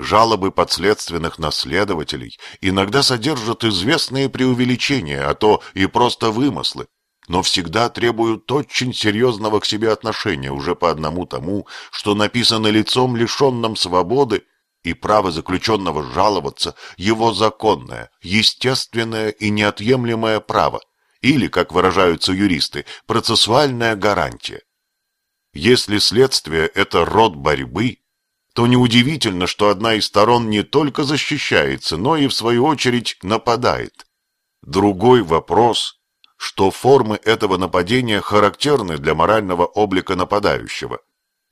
Жалобы подследственных наследователей иногда содержат известные преувеличения, а то и просто вымыслы, но всегда требуют очень серьезного к себе отношения уже по одному тому, что написано лицом, лишенным свободы, и право заключенного жаловаться – его законное, естественное и неотъемлемое право, или, как выражаются юристы, процессуальная гарантия. Если следствие – это род борьбы, то неудивительно, что одна из сторон не только защищается, но и, в свою очередь, нападает. Другой вопрос, что формы этого нападения характерны для морального облика нападающего.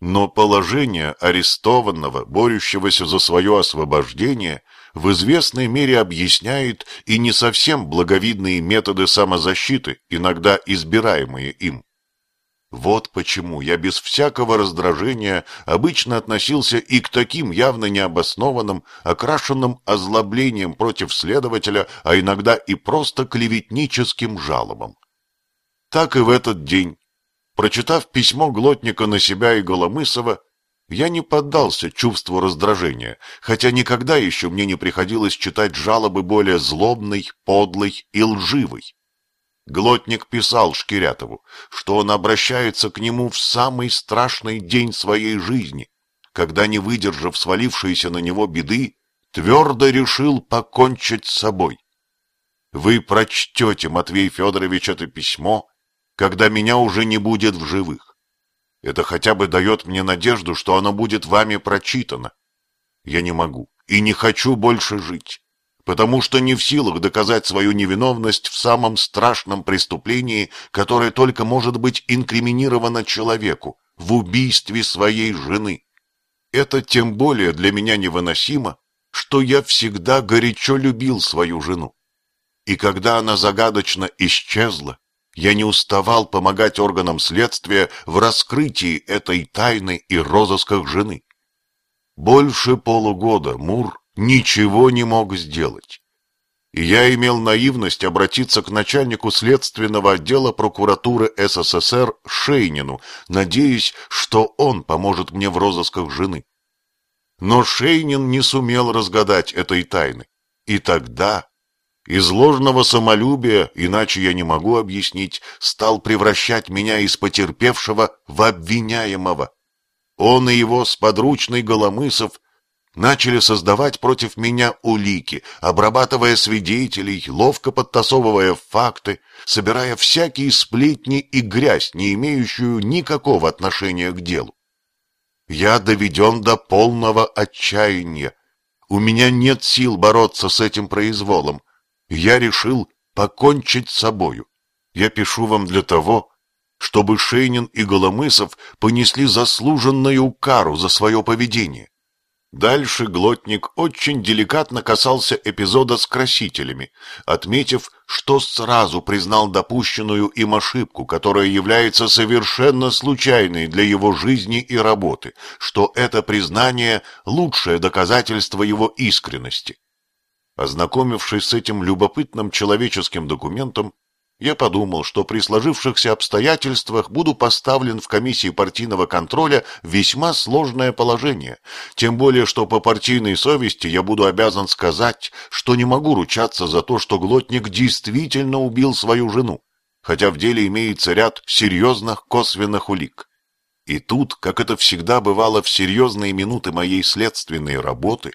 Но положение арестованного, борющегося за свое освобождение, в известной мере объясняет и не совсем благовидные методы самозащиты, иногда избираемые им. Вот почему я без всякого раздражения обычно относился и к таким явно необоснованным, окрашенным озлоблением против следователя, а иногда и просто клеветническим жалобам. Так и в этот день, прочитав письмо Глотника на себя и Голомысова, я не поддался чувству раздражения, хотя никогда еще мне не приходилось читать жалобы более злобной, подлой и лживой. Глотник писал Шкирятову, что он обращается к нему в самый страшный день своей жизни, когда, не выдержав свалившейся на него беды, твердо решил покончить с собой. Вы прочтете, Матвей Федорович, это письмо, когда меня уже не будет в живых. Это хотя бы дает мне надежду, что оно будет вами прочитано. Я не могу и не хочу больше жить потому что не в силах доказать свою невиновность в самом страшном преступлении, которое только может быть инкриминировано человеку, в убийстве своей жены. Это тем более для меня невыносимо, что я всегда горячо любил свою жену. И когда она загадочно исчезла, я не уставал помогать органам следствия в раскрытии этой тайны и розысках жены. Больше полугода Мур ничего не мог сделать. И я имел наивность обратиться к начальнику следственного отдела прокуратуры СССР Шейнину, надеясь, что он поможет мне в розысках жены. Но Шейнин не сумел разгадать этой тайны. И тогда из ложного самолюбия, иначе я не могу объяснить, стал превращать меня из потерпевшего в обвиняемого. Он и его сподручный Голомысов начали создавать против меня улики, обрабатывая свидетелей, ловко подтасовывая факты, собирая всякие сплетни и грязь, не имеющую никакого отношения к делу. Я доведен до полного отчаяния. У меня нет сил бороться с этим произволом. Я решил покончить с собою. Я пишу вам для того, чтобы Шейнин и Голомысов понесли заслуженную кару за свое поведение. Дальше Глотник очень деликатно касался эпизода с красителями, отметив, что сразу признал допущенную им ошибку, которая является совершенно случайной для его жизни и работы, что это признание – лучшее доказательство его искренности. Ознакомившись с этим любопытным человеческим документом, я подумал, что при сложившихся обстоятельствах буду поставлен в комиссии партийного контроля в весьма сложное положение, тем более, что по партийной совести я буду обязан сказать, что не могу ручаться за то, что Глотник действительно убил свою жену, хотя в деле имеется ряд серьезных косвенных улик. И тут, как это всегда бывало в серьезные минуты моей следственной работы,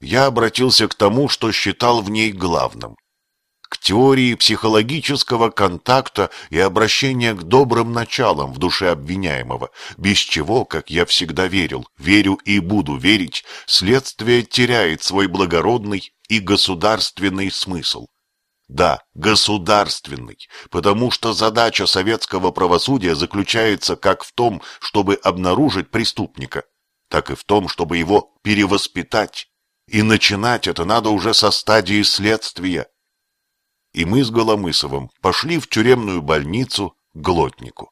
я обратился к тому, что считал в ней главным – к теории психологического контакта и обращения к добрым началам в душе обвиняемого, без чего, как я всегда верил, верю и буду верить, следствие теряет свой благородный и государственный смысл. Да, государственный, потому что задача советского правосудия заключается как в том, чтобы обнаружить преступника, так и в том, чтобы его перевоспитать. И начинать это надо уже со стадии следствия, и мы с Голомысовым пошли в тюремную больницу к Глотнику.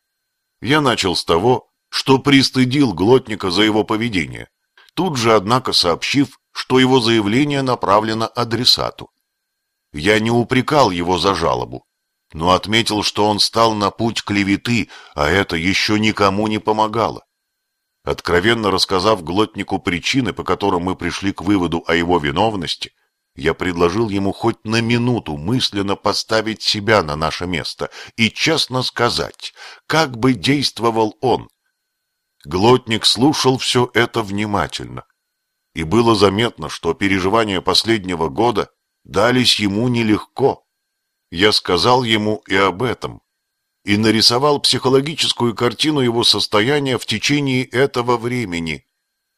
Я начал с того, что пристыдил Глотника за его поведение, тут же, однако, сообщив, что его заявление направлено адресату. Я не упрекал его за жалобу, но отметил, что он стал на путь клеветы, а это еще никому не помогало. Откровенно рассказав глотнику причины, по которым мы пришли к выводу о его виновности, я предложил ему хоть на минуту мысленно поставить себя на наше место и честно сказать, как бы действовал он. Глотник слушал все это внимательно, и было заметно, что переживания последнего года дались ему нелегко. Я сказал ему и об этом, и нарисовал психологическую картину его состояния в течение этого времени.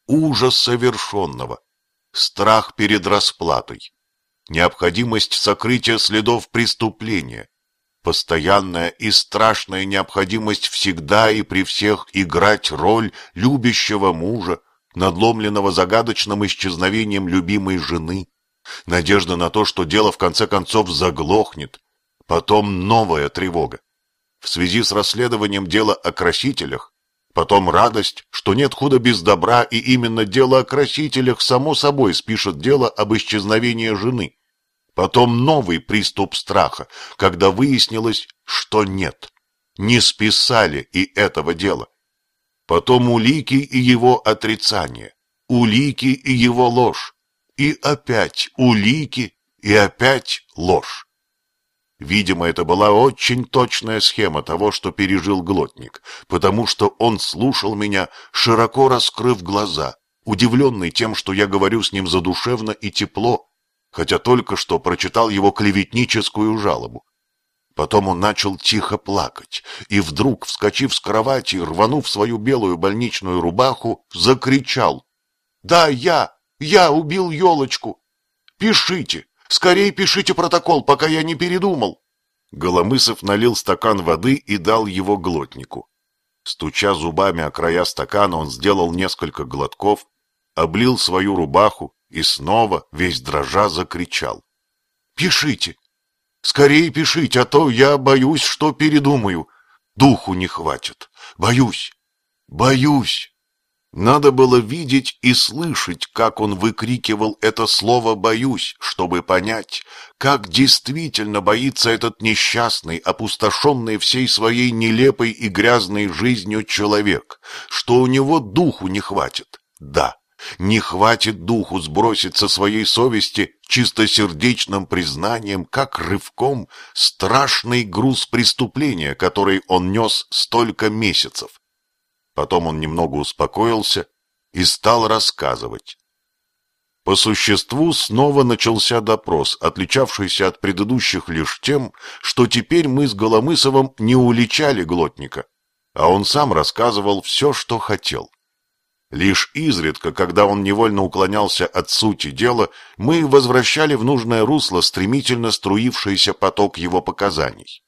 Ужас совершенного, страх перед расплатой, необходимость сокрытия следов преступления, постоянная и страшная необходимость всегда и при всех играть роль любящего мужа, надломленного загадочным исчезновением любимой жены, надежда на то, что дело в конце концов заглохнет, потом новая тревога. В связи с расследованием дела о красителях, потом радость, что нет худа без добра, и именно дело о красителях само собой спишет дело об исчезновении жены, потом новый приступ страха, когда выяснилось, что нет, не списали и этого дела, потом улики и его отрицание, улики и его ложь, и опять улики и опять ложь. Видимо, это была очень точная схема того, что пережил глотник, потому что он слушал меня, широко раскрыв глаза, удивленный тем, что я говорю с ним задушевно и тепло, хотя только что прочитал его клеветническую жалобу. Потом он начал тихо плакать, и вдруг, вскочив с кровати, рванув свою белую больничную рубаху, закричал. «Да, я! Я убил елочку! Пишите! Скорей пишите протокол, пока я не передумал. Голомысов налил стакан воды и дал его глотнику. Стуча зубами о края стакана, он сделал несколько глотков, облил свою рубаху и снова, весь дрожа, закричал. «Пишите! Скорее пишите, а то я боюсь, что передумаю. Духу не хватит. Боюсь! Боюсь!» Надо было видеть и слышать, как он выкрикивал это слово «боюсь», чтобы понять, как действительно боится этот несчастный, опустошенный всей своей нелепой и грязной жизнью человек, что у него духу не хватит. Да, не хватит духу сбросить со своей совести чистосердечным признанием, как рывком, страшный груз преступления, который он нес столько месяцев Потом он немного успокоился и стал рассказывать. По существу снова начался допрос, отличавшийся от предыдущих лишь тем, что теперь мы с Голомысовым не уличали глотника, а он сам рассказывал все, что хотел. Лишь изредка, когда он невольно уклонялся от сути дела, мы возвращали в нужное русло стремительно струившийся поток его показаний.